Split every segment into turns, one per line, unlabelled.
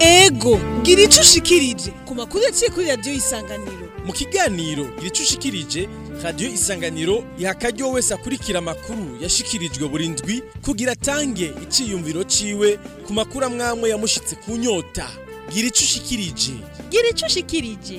yego gira icyo ushikirije ku makuru yaciye kuri radiyo isanganiro
mu kiganiro gira icyo ushikirije radiyo isanganiro iha akaryo wese akurikira amakuru yashikirijwe Burindwi ndwi kugira atange icyiyumviro ciwe ku makuru amwamwe yamushyitse ku nyota gira icyo ushikirije
gira
icyo
ushikirije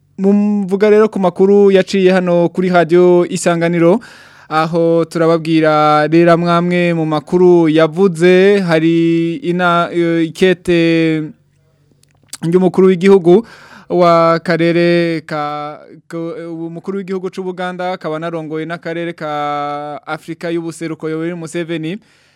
mvuga rero ku makuru yaciye hano kuri radio isanganiro aho turababwira rero mwamwe mu makuru yavuze hari ina eh, ikete ry'umukuru w'igihugu w'akarere ka umukuru w'igihugu cy'u Buganda akaba narongoye n'akarere ka Afrika y'ubuseruko Yoweri Museveni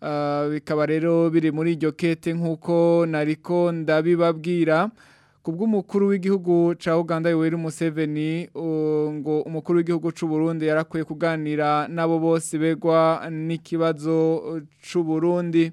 ah, bikaba rero biri muri iryo kete nk'uko nariko ndabibabwira ku bw'umukuru w'igihugu cya uganda yoweri museveni ngo umukuru w'igihugu cy'u Burundi yarakwiye kuganira n'abo bose begwa n'ikibazo cy'u Burundi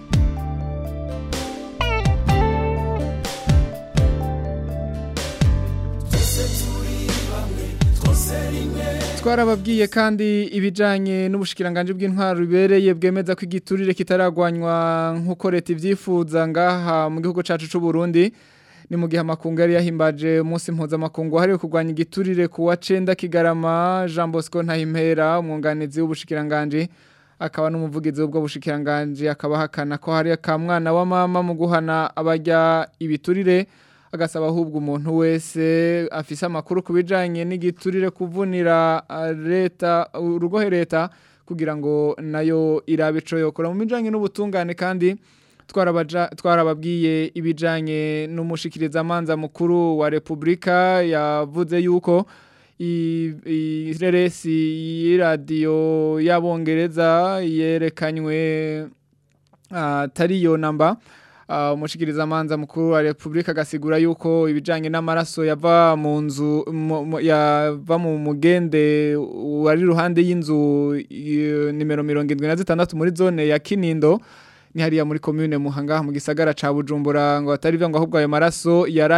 twarababwiye kandi ibijyanye n'ubushikiranganje bw'intwaro bibereye bwemeza ko igiturire kitaragwanywa nk'uko leta ibyifuza ngaha mu gihugu cyacu cy'u Burundi ni mu gihe amakungu yari yahimbaje umunsi mpuzamakungu wahariwe kurwanya igiturire ku wa cenda kigarama jean bosco ntahimpera umwunganizi w'ubushikiranganje akaba n'umuvugizi w'ubwo bushikiranganje akaba ahakana ko hari akamwana wa mama mu guhana abajya ibiturire agasaba ahubwo umuntu wese afise amakuru ku bijyanye n'igiturire kuvunira ah, leta urugohe leta kugira ngo nayo irabe ico yokora mu bijanye n'ubutungane kandi twarababwiye ibijyanye amanza mukuru wa repubulika yavuze yuko ireresi y'iradiyo y'abongereza yerekanywe ah, atari iyo namba Ah, umushyikirizamanza mukuru wa repubulika agasigura yuko ibijyanye n'amaraso yava mu nzu yava mu mugende wari iruhande y'inzu nimero mirongo na zitandatu muri zone ya kinindo ni hariya muri commune muhanga mu gisagara ca bujumbura ngo atari byo ngo ahubwo ayo maraso yari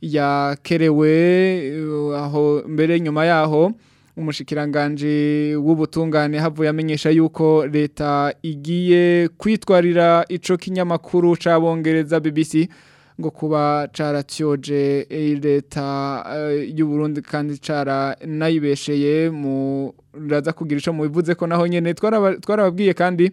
yakerewe eh, aho mbere nyuma yaho umushikiranganji w'ubutungane havuye amenyesha yuko leta igiye kwitwarira ico kinyamakuru cabongereza BBC ngo kuba caratyoje eh, leta eh, y'u Burundi kandi cara nayibesheye mu raza kugira ico mubivuze ko naho nyene twarababwiye kandi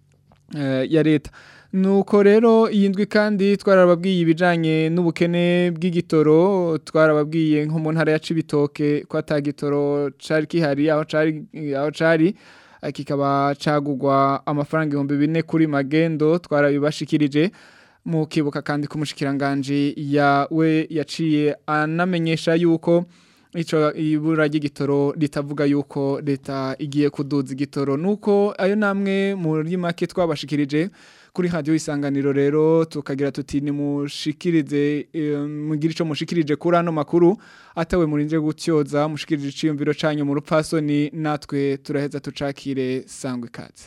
eh, ya leta nuko rero iyi ndwi kandi twarababwiye ibijyanye n'ubukene bw'igitoro twarababwiye nko mu ntara ya cibitoke ko atagitoro cyari kihari aho cyari kikaba cagugwa amafaranga ibihumbi bine kuri magendo twarabibashikirije mu kibuka kandi ku ya we yaciye anamenyesha yuko ico ibura ry'igitoro ritavuga yuko leta igiye kuduza igitoro nuko ayo namwe muri make twabashikirije kuri radiyo isanganiro rero tukagira tuti mushikirize eh, mugire icyo mushikirije kuri ano makuru atawe murinze gutyoza mushikirije icyiyumviro cyanyu mu rupfasoni natwe turaheza tucakire sangwe ikaze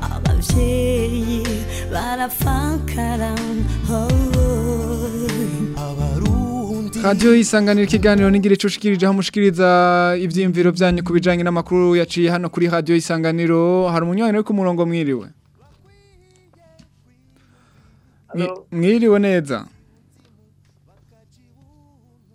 abavyeyi barapfakaram
Radio isanganiro ikiganiro ningira icushikirije hamushikiriza ivyimviro byanyu bijyanye n'amakuru yaciye hano kuri radio isanganiro hari umunywanyi uri ku murongo mwiriwe Mwiriwe neza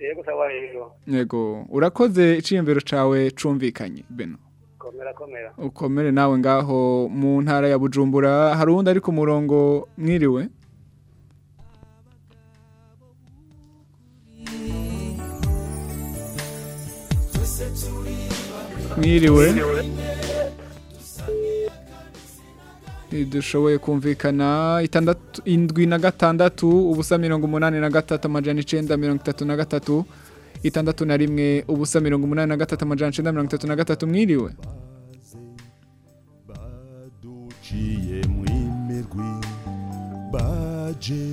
yego sawa rero
yego urakoze iciyembero cawe cumvikanye beno
komera komera
ukomere nawe ngaho mu ntara ya Bujumbura hari uwundi ari ku murongo mwiriwe mwiriwe dushoboye kumvikana itandatu indwi na gatandatu ubusa mirongo umunani na gatatu amajana icyenda mirongo itatu na gatatu itandatu na rimwe ubusa mirongo umunani na gatatu amajana icyenda mirongo itatu na gatatu mwiriwe
baduciye
mu imirwi baje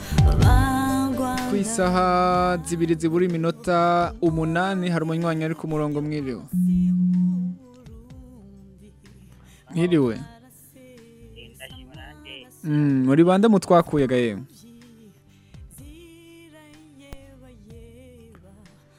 ku isaha zibiri zibura iminota umunani hari umunywanyi ari ku murongo mwiriwe mwiriwe mm, muri bande mutwakuye gahemu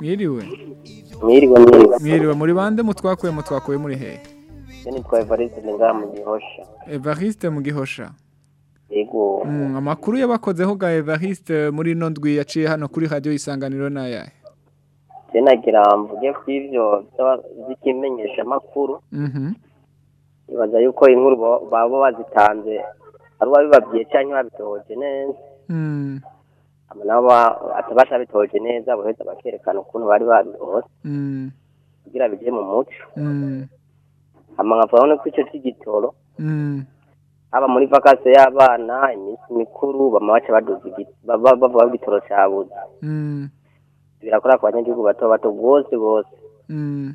mwiriwe mwiriwe
mwiriwe
muri bande mutwakuye mutwakuye muri hehe
nitwa evariste ngaha mu gihosha
evariste mu gihosha
yego
hmm, amakuru yabakozeho bwa evariste muri ino ndwi yaciye hano kuri radiyo isanganiro ni
ayahe nagira mvuge ko ibyo by'ikimenyeshamakuru
mhm.
ibaza yuko inkuru baba bazitanze ari uwabibabwiye cyangwa babitohoje neza hmm. nabo atabasha bitohoje neza bahita bakerekana ukuntu bari babihose
hmm.
kugira bigire mu muco amangafurabona ko icyo cy'igitoro
mm.
haba muri vakansi y'abana iminsi mikuru bama baca baduza igiti bavuga igitoro cyabuze
mm.
birakora ku banyagihugu bato bato bose bose
mm.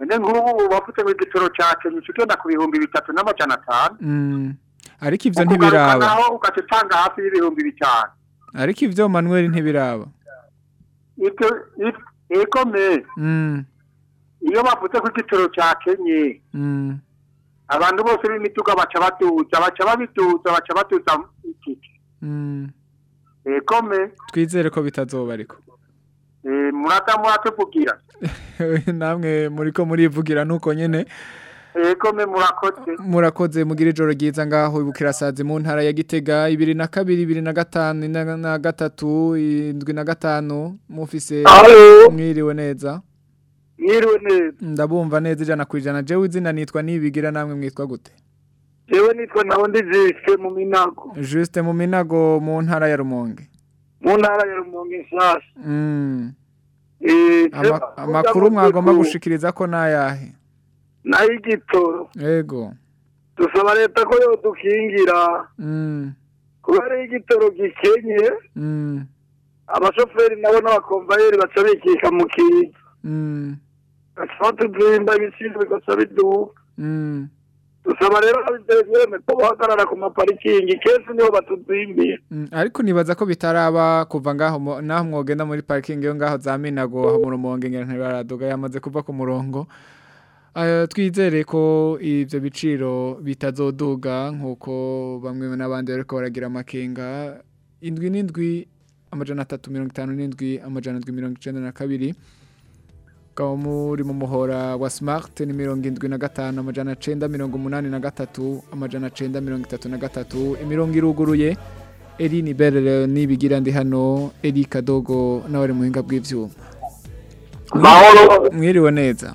none nk'ubu bavutse mu igitoro cya kenya ugenda ku bihumbi bitatu n'amajana atanu
ariko
ibyo
ntibiraba
naho utanga hafi y'ibihumbi bitanu
ariko ibyo manuel ntibiraba
ego iyo bavutse ku igitoro cya
kenya
abantu bose b'imituga baca baduza baca babiduza baca baduza itike
twizere ko bitazoba ariko
Eh, murata muratuvugira
namwe muri ko murivugira nuko nyene
Ekome eh, murakoze
murakoze mugira ijoro ryiza ngaho ibukirasazi mu ntara ya Gitega ibiri na kabiri ibiri na gatanu na gatatu 75 na gatanu neza
Mwiriwe neza
ndabumva neza ijana kwijana jewe izina nitwa nibigira namwe mwitwa gute
Jewe nitwa nawo ndizise mu minago
Juste mu minago mu ntara ya Rumonge
mu ntara ya rumonge nshyashya
mm.
eh,
amakuru mwagomba gushikiriza ko n'ayahe
n'ay'igitoro
yego
dusaba leta ko yo dukingira
mm.
kubera igitoro gikenye
mm.
abashoferi nabo n'abakomvayeri baca bikika mu
kintu
baca batudimba ibiciro bigaca biduka dusaba rero abitegureme ko bahagarara ku maparikingi kenshi niho batuzimbiye
mm, ariko nibaza ko bitaraba kuva ngaho naho mwogenda muri parikingi yo ngaho za minago mu rumonge ntibaraduga yamaze kuva ku murongo twizere ko ibyo biciro bitazoduga nk'uko bamwe n'abandi bari baragira amakenga indwi n'indwi amajana atatu mirongo itanu n'indwi amajana mirongo icyenda na kabiri ukaba muri mu muhora wa smart ni mirongo irindwi na gatanu amajana cyenda mirongo umunani na gatatu amajana cyenda mirongo itatu na gatatu imirongo iruguruye eri ni berere n'ibigira ndi hano eri kadogo nawe ari muhinga
bw'ibyuma
mwiriwe neza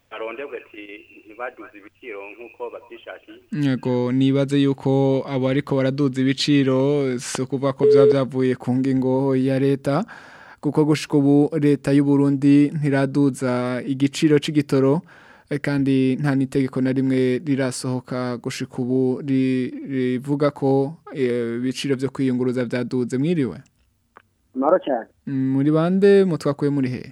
barondebwe ntibaduze ibiciro nk'uko babyishakiye
yego nibaze yuko abo ariko baraduza ibiciro si ukuvuga ko byaba byavuye ku ngingo ya leta kuko gushyika ubu leta y’u Burundi ntiraduza igiciro cy'igitoro eh, kandi nta n'itegeko na rimwe rirasohoka gushyika ubu rivuga ko eh, ibiciro byo kwiyunguruza byaduze mwiriwe muri bande mutwakuye muri
hehe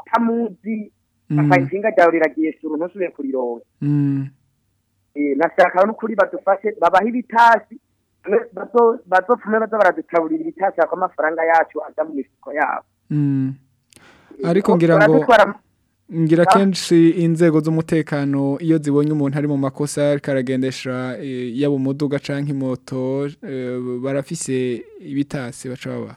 atamuzi afata inshinga ryawe riragiye sura ntusubiye kurironka
mm.
eh, nashaka no badufashe babaho ibitasi bazofume baza baraducaburira ibitasi ako amafaranga yacu aza mu mifuko yabo
mm. eh, ariko ngira ngo ngira kenshi inzego z'umutekano iyo zibonye umuntu ari mu makosa ariko aragendesha eh, yaba umuduga cyangwa imoto barafise ibitasi baca
baba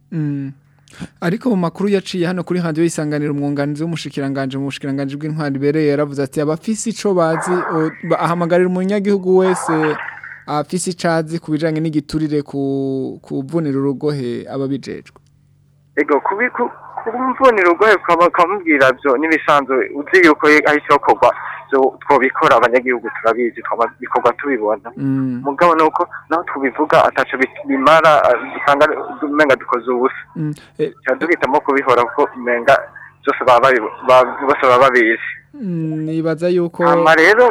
ariko mu makuru yaciye hano kuri handi isanganira umwunganizi w'umushikiranganje mu bushikiranganje bw'intwari ibereye yaravuze ati abafise ico bazi ahamagarira umunyagihugu wese afise icazi ku bijanye n'igiturire ku kuvunira urugohe ababijejwe
ego kubiku kubumvunira ugoye bakamubwira byo n'ibisanzwe uzi yuko ari cyo kogwa abanyagihugu turabizi bikorwa tubibona mugabo uko naho tubivuga ataco bimara usanga umenga dukoze ubusa duhitamo kubihora kuko umenga zose baba babizi
Hmm, nibaza yuko
hanyuma rero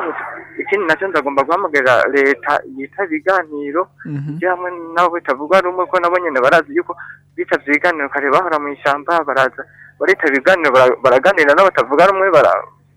ikindi nacyo ndagomba guhamagara leta yitaba ibiganiro
mhm.
ibyo hamwe nabo bitavuga rumwe ko nabo nyine barazi yuko bitabye ibiganiro kare bahora mu ishyamba baraza barita ibiganiro baraganira n’abatavuga batavuga rumwe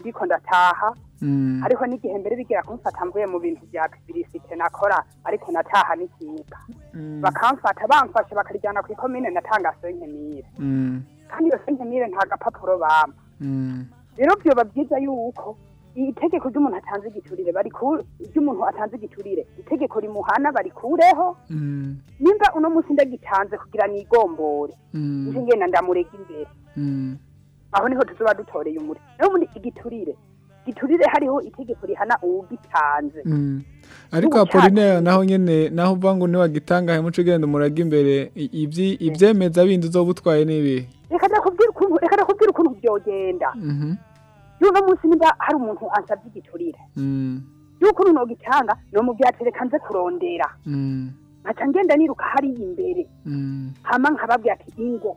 ndiko ndataha
mm.
ariko n'igihe mbere bigera kumfata mvuye mu bintu bya pibirisite nakora ariko nataha n'ikinga
mm.
bakamfata bamfashe bakarijyana ku ikomine natanga senkemire
mm.
kandi iyo senkemire nta gapapuro bampa rero byoba byiza yuko itegeko ry'umuntu atanze igiturire bari ry'umuntu atanze igiturire itegeko rimuhana barikureho nimba uno munsi ndagitanze kugira nigombore nje ngenda ndamureka imbere aho niho tuzoba dutoreye umure naho muri igiturire giturire hariho itegeko rihana uwugitanze
ariko apolinaire naho nyene naho uvuga ngo ntiwagitangahe muco ugenda umuraga imbere ivyemeza bindi uzoba utwaye n'ibihe
reka nakubwira ukuntu byogenda yuno munsi niba hari umuntu ansabye igiturire
mm.
yuko uno gitanga no mu byatereka nze kurondera nkaca mm. ngenda niruka hari imbere
mm.
hama nkababwira ati ingo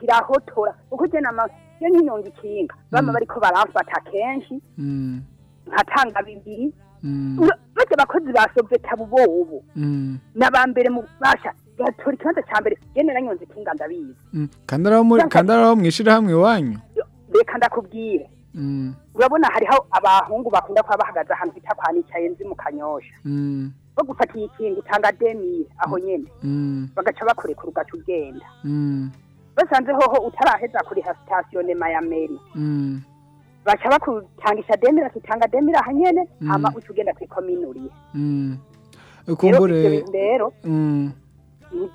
kirahotora kuko ugena amaso nyine ikinga
baba
bariko baramfata kenshi nkatanga bibiri
Mm.
uretse bakozi ba soveta
mm.
bo ubu n'abambere mu basha batora ikibanza cya mbere yewe nanyonze itunga ndabizi
mm. kandaraho mwishyirahamwe iwanyu
reka ndakubwire urabona hariho abahungu bakunda kuba bahagaze ahantu bita kwa nicaye nzi mu kanyosha
bo
gufatiye ikintu utanga demire aho
nyine
bagaca bakurekura ugaca ugenda basanze hoho utaraheza kuriha sitasiyo nema ya baca bakutangisha demira kitanga demira hanyene
mm.
ama ucugenda kwikominuriye
mm.
kumbure rero
mm.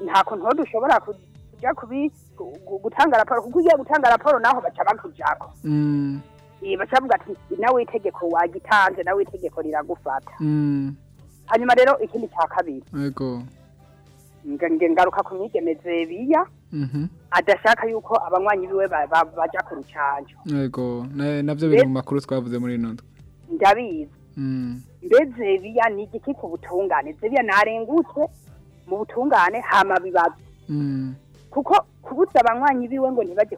ntako nto dushobora kuja kubi gutanga raporo kuguye gutanga raporo naho baca bakujako
mm.
eh bacavuga ati nawe itegeko wagitanze nawe itegeko riragufata
mm.
hanyuma rero ikindi cya kabiri yego ngaruka ku myigemeze biya
Mhm.
adashaka yuko abanywanyi biwe bajya ku
rucanco yego nabyo biri mu makuru twavuze muri ino nzu
ndabizi
mm.
mbese biya ni igiki ku butungane zebiya narengutse mu butungane hama bibaza
mm.
kuko kubutsa abanywanyi biwe ngo
ntibajye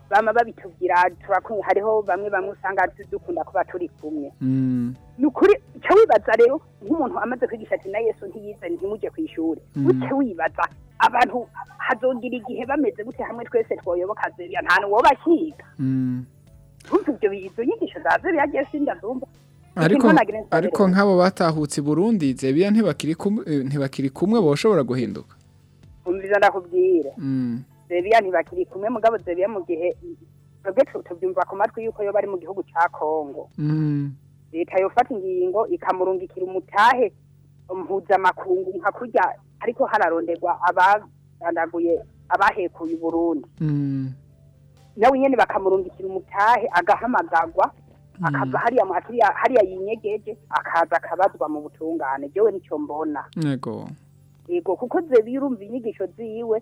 bama babitubwira hariho bamwe bamusanga usanga dukunda kuba turi kumwe
mm.
ni ukuri wibaza rero nk'umuntu amaze kwigisha ati na yesu ntiyize ntimujye ku ishuri
buke
mm. wibaza abantu hazogira igihe bameze gute hamwe twese twoyoboka ziriya nta n'uwo bakiga
mm.
ntumve ibyo bintu inyigisho za ziriya zose ndazumva
ariko nk'abo batahutse Burundi ziriya ntibakiri kumwe boshobora guhinduka
umviza ndakubwire Zebiya ntibakiri kumwe mugabo Zebiya mu gihe twebwe tubyumva ku matwi yuko yo bari mu gihugu cya Kongo
mm.
leta yofata ingingo ikamurungikira umutahe mpuzamakungu nka kurya ariko hararonderwa abagandaguye abahekuye i burundi
mm.
nawe nyine bakamurungikira umutahe agahamagarwa mm. akava hariya yinyegeje akaza akabazwa mu butungane byo nicyo mbona yego kuko zebiye urumva inyigisho ziwe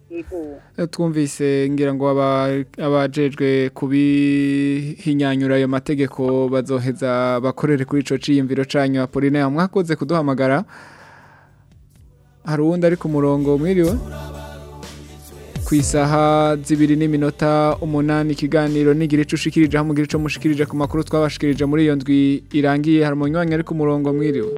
twumvise ngira ngo abajejwe kubihinyanyura ayo mategeko bazoheza bakorere kuri icyo cyiyumviro cyanyu apolinaire mwakoze kuduhamagara hari uwundi ari ku murongo mwiriwe ku isaha zibiri n'iminota umunani ikiganiro nigira icyo ushikirije hamwe igira icyo mushikirije ku makuru twabashikirije muri iyo ndwi irangiye hari umunywanyi ari ku murongo mwiriwe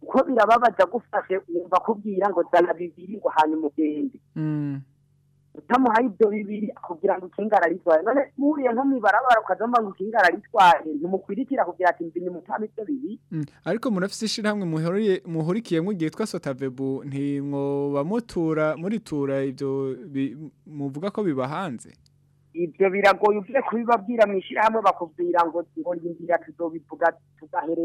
kuko birababaza gufashe wumva kubwira ngo dana bibiri ngo hanyuma ugende
mm.
utamuhaye ibyo bibiri kugira ngo ikingara aritwaye none muriye nko mwibarabara ukazomba ngo ikingara aritwaye ntumukwirikira kugira ati mbi nimutama ibyo bibiri
mm. ariko murafise ishirahamwe muhurikiyemo igihe twa sotavebu ntimwoba mutura muritura ibyo muvuga ko bibahanze
ibyo biragoye ugiye kubibabwira mu ishyirahamwe bakubwira ngo ngo yindira tuzobivuga tugahere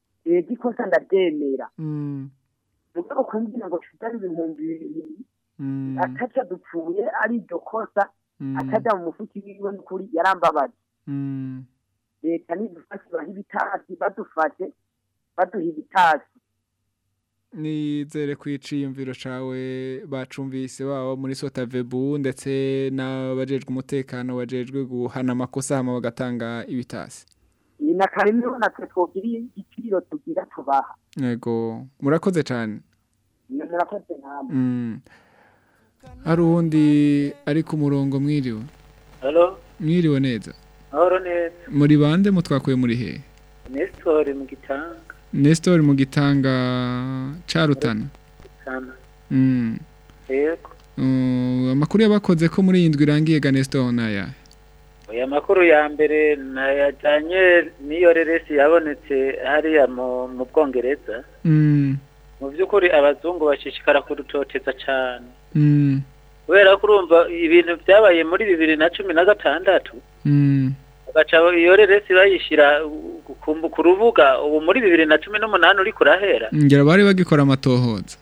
rege
eh, ikosa ndaryemera mu
mm.
rwego kumbwira ngo tutari ibihumbi bibiri
mm.
ataca dupfuye ari iryo kosa
mm.
atajya mu mufuki wiwe n'ukuri yarambabaje leta nidufashe baha ibitasi badufashe baduha ibitasi
nizere ko iciyumviro cawe bacumvise baba muri Vebu ndetse n'abajejwe umutekano bajejwe guhana amakosa hama bagatanga ibitasi
na kareme natwe twogiriye igiciro tugira tubaha
yego murakoze cyane
murakoze namwe
mm. hari uwundi ari ku murongo mwiriwe mwiriwe neza muri bande mutwakuye muri he
nesitori mu gitanga
nesitori mu gitanga cya rutana mm. mm, amakuru yabakoze ko muri iyi nzu irangiye ga nesitori ni
aya aya makuru ya mbere nayajyanye n'iyo reresi yabonetse hariya mu bwongereza
mm.
mu by'ukuri abazungu bashishikara kurutoteza cyane
mm.
kubera ko urumva ibintu byabaye muri bibiri na cumi na gatandatu
mm.
bagaca iyo reresi bayishyira ku rubuga ubu muri bibiri na cumi n'umunani uri kurahera
ngera bari bagikora amatohoza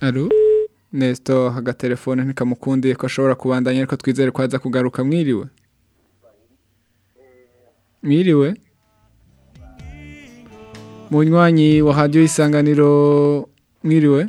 alo Nesto agatelefone ntikamukundiye ko ashobora kubandanya ariko twizere ko aza kugaruka mwiriwe mwiriwe munywanyi wa hadiyo isanganiro mwiriwe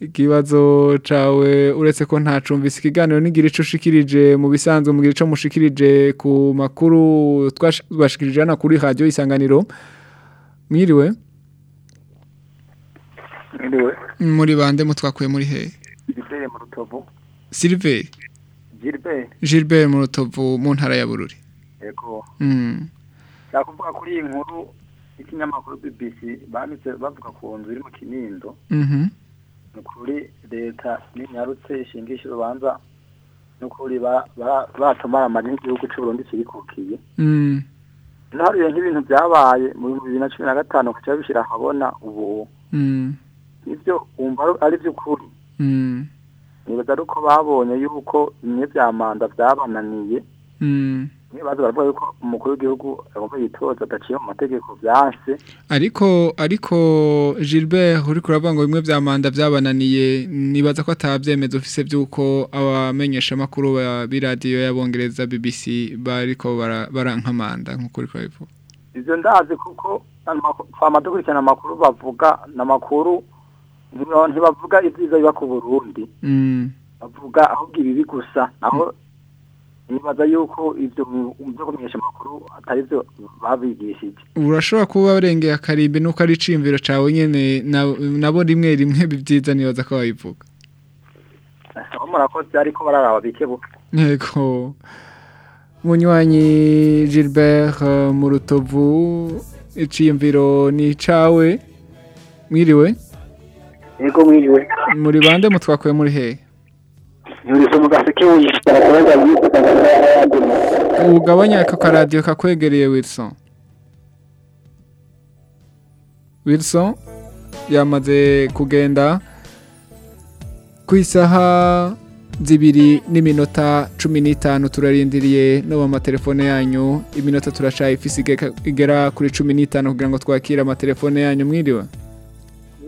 ikibazo cawe uretse ko ntacumvise cumbisi ikiganiro n'igira icyo ushikirije mu bisanzwe mugira ico mushikirije ku makuru twashikirije hano kuri radio isanganiro mwiriwe
mwiriwe
muri bande mutwakuye muri he
Gilbert mu rutovu
Silver
Gilbert
mu rutovu mu ntara ya Bururi
Yego
mm
Nakuvuga kuri inkuru ikinyamakuru BBC bavuga ku nzu iri mu Kinindo
mm-hmm.
ni ukuri leta ntinyarutse ishingisha urubanza nukuri ba batumara amajwi y'igihugu cy'u Burundi kirikukiye
mm.
ntaruye nk'ibintu byabaye mu bihumbi bibiri na cumi na gatanu kugira bishyira ahabona ubu
mm.
nibyo wumva ari by'ukuri
mm.
nibaza ari uko babonye yuko bimwe bya manda byabananiye nibaza baravuga yuko umukuru w'igihugu agomba yitoza adaciye mu mategeko byanse
ariko ariko Gilbert uri kuravuga ngo bimwe bya manda byabananiye nibaza ko atabyemeza ofise by'uko abamenyesha makuru ba radio y'abongereza BBC bariko barankamanda nkuko uri kubivuga
ivyo ndazi kuko twamaze amakuru bavuga n'amakuru ntibavuga ibyiza biba ku Burundi
mm.
bavuga ahubwo ibibi gusa naho nibaza yuko ibyo byo kumenyesha amakuru atari byo babigishije
urashobora kuba barengeye akarimbi nuko ari iciyumviro cyawe nyine nabo rimwe rimwe bibyiza nibaza ko babivuga
murakoze ariko bararaba bikebuka
yego munywanyi gilbert eh, mu rutovu iciyumviro ni icyawe mwiriwe
yego mwiriwe
muri bande mutwakuye muri
hehe yuriza umugasi wiyishyura kubaza
ugabanya aka karadiyo kakwegereye wilson wilson yamaze kugenda ku isaha zibiri n'iminota cumi n'itanu turarindiriye no amatelefone yanyu iminota turashaye ifisi igera kuri cumi n'itanu kugira ngo twakire amatelefone yanyu mwiriwe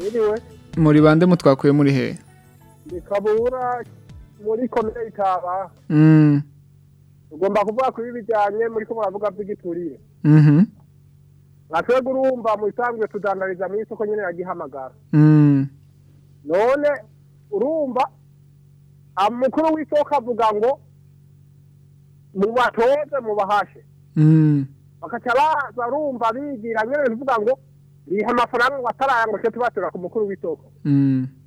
mwiriwe
muri bande mutwakuye muri
hehe muri komine y'itaba
mm.
ugomba kuvuga kuri bijyanye muri ko muravuga by'igituriye
mm-hmm.
nka twebwe urumva mu isanzwe tudandariza mu isoko nyine yagihamagara
mm.
none urumva umukuru ah, w'isoko avuga ngo mubatoze mubahashe
mm.
bakaca baza urumva bigira nyine bivuga ngo riha amafaranga wataranga ngo tuba ku mukuru w'isoko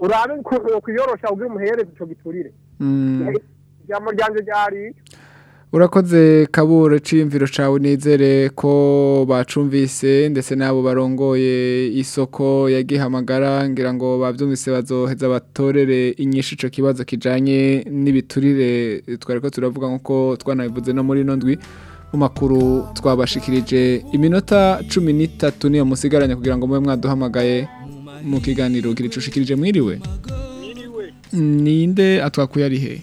urabe ukuntu wakwiyorosha ubwire icyo giturire
mm.
ijambo ryanjye ryari
urakoze kabura ciyumviro cawe nizere ko bacumvise ndetse n'abo barongoye isoko yagihamagara ngira ngo babyumvise bazoheza batorere inyinshi ico kibazo kijanye n'ibiturire twari ko turavuga nk'uko twanabivuze no muri ino ndwi mu makuru twabashikirije iminota cumi n'itatu niyo musigaranye kugira ngo mube mwaduhamagaye mu kiganiro kiricushikirije mwiriwe ninde atwakuye ari
hehe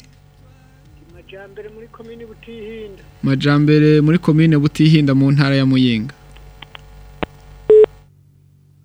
majambere muri komine butihinda majambere muri
komine
butihinda mu ntara ya muyinga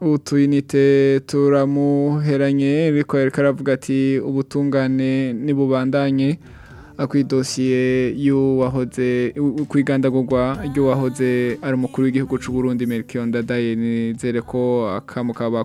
utuyinite turamuheranye ariko yariko aravuga ati ubutungane nibubandanye kw'idosiye y'uwahoze kw'igandagurwa ry'uwahoze ari umukuru w'igihugu cy'u Burundi Melchior Ndadaye nizere ko akamo kaba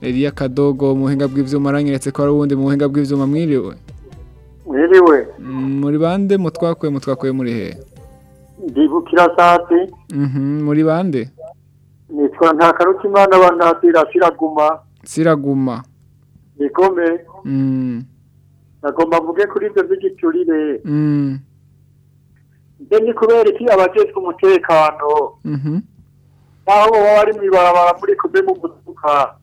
Eliya Kadogo muhinga bw'ivyuma aranyeretse ko ari uwundi muhinga bw'ivyuma mwiriwe
mwiriwe
muri bande mutwakuye mutwakuye muri he
ndibukira safi
mhm, muri bande
nitwa ntakarukimana bantatira siraguma
siraguma
nikome
mm.
nagomba mvuge kuri ibyo by'igiturire mbe mm. ni kubera iki abajejwe umutekano
mhm.
naho baba bari mu ibarabara muri komine mu muduga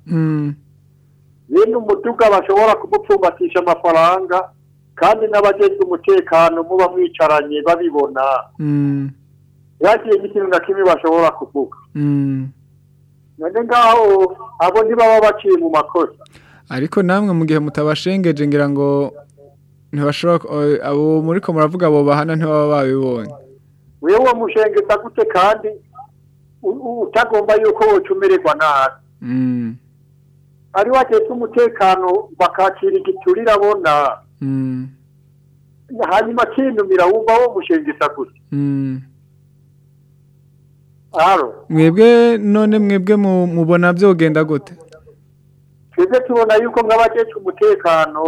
bene mm. umuduga bashobora kumupfumbatisha amafaranga kandi n'abajejwe umutekano muba mwicaranye babibona
mm.
yakiriye n'ikintu na kimwe bashobora kuvuga
mm.
none ngaho abo ntibaba baciye mu makosa
ariko namwe mu gihe mutabashengeje ngira ngo ntibashobora abo muri ko muravuga abo bahana ntibaba babibonye
wewe mushengetsa gute kandi utagomba yuko ucumererwa nabi
mm.
ari watetse umutekano bakakira igiturire abona
mm.
hanyuma akinumira wumva wo gushengesa gusa
mm. mwebwe none mwebwe mubona byogenda gute
twebwe tubona yuko nk'abakecuru umutekano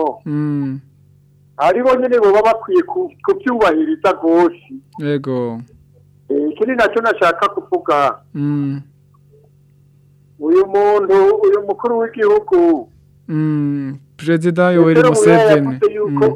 ari bonyine baba bakwiye kubyubahiriza rwose
yego
Eh, ikindi nacyo nashaka kuvuga
mm.
uyu muntu uyu mukuru w'igihugu
mm. perezida yoweri museveni mm.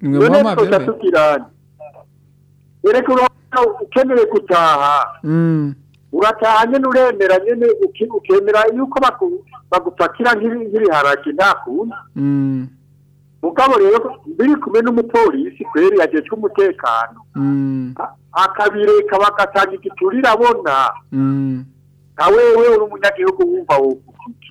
none
twose
tugirane reka ukeneye gutaha
mm.
urataha nyine uremera nyine ukemera yuko bagupakira nk'ibiharage nta kundi
mm.
mugabo rero biri kumwe n'umupolisi kweri yagejwe umutekano
mm.
akabireka bagatanga igiturire abona nka uri umunyagihugu wumva
mm.
wukukuje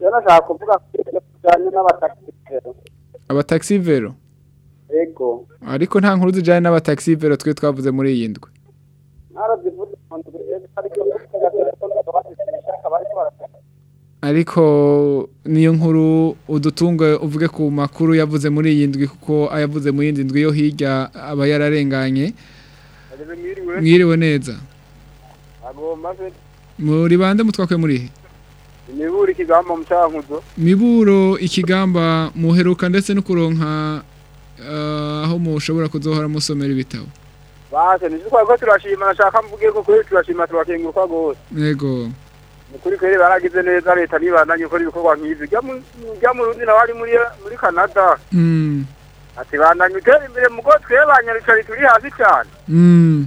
nashaka kuvuga ko bijyanye
n'abatagisivero
yego
ariko nta nkuru zijyanye n'abatagisivero twe twavuze muri iyi ndwi
ariko
niyo nkuru udutunga uvuge ku makuru yavuze muri iyi ndwi kuko ayavuze mu iyi ndwi yo hirya aba yararenganye
mwiriwe
neza muri bande mutwakwe muri he
imiburo ikigamba mu
miburo ikigamba muheruka ndetse no kuronka eh, aho mushobora kuzohora musomera ibitabo
base ni twa ko turashima nashaka mvuge ko kuri turashima turakenguruka gose
yego
ukuri kwere baragize neza leta nibandanye ukora ibikorwa nk'ibi jya mu rundi nawe ari muri muri canada
hmm.
ati bandanye utera imbere mugo twebanya turi hasi cyane
hmm.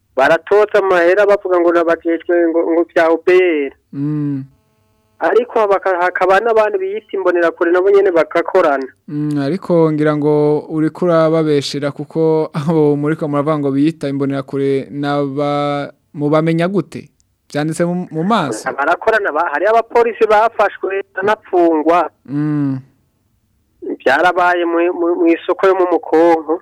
baratotsa amahera bavuga ngo nabajejwe ngo bya
ubr
ariko hakaba n'abantu biyita imbonera imbonerakure nabo nyine bagakorana
mm, ariko ngira ngo uri kurababeshera kuko abo muri ko muravuga ngo biyita imbonera kure imbonerakure mubamenya gute
byanditse mu maso
barakorana hari abapolisi bafashwe banapfungwa
mm.
byarabaye mu isoko yo mu mukonko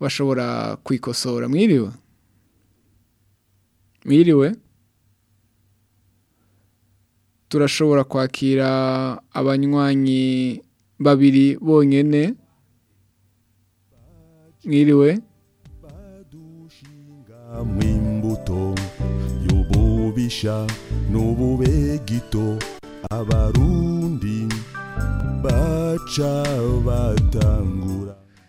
bashobora kwikosora mwiriwe mwiriwe turashobora kwakira abanywanyi babiri bonyine mwiriwe
mu imbuto y'ububisha n'ububegito abarundi baca batangura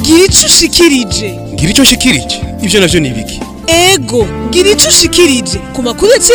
ngira icyo ushikirije
ngira icyo nshikirije ibyo nabyo ni ibiki
ego ngira icyo ushikirije ku makuru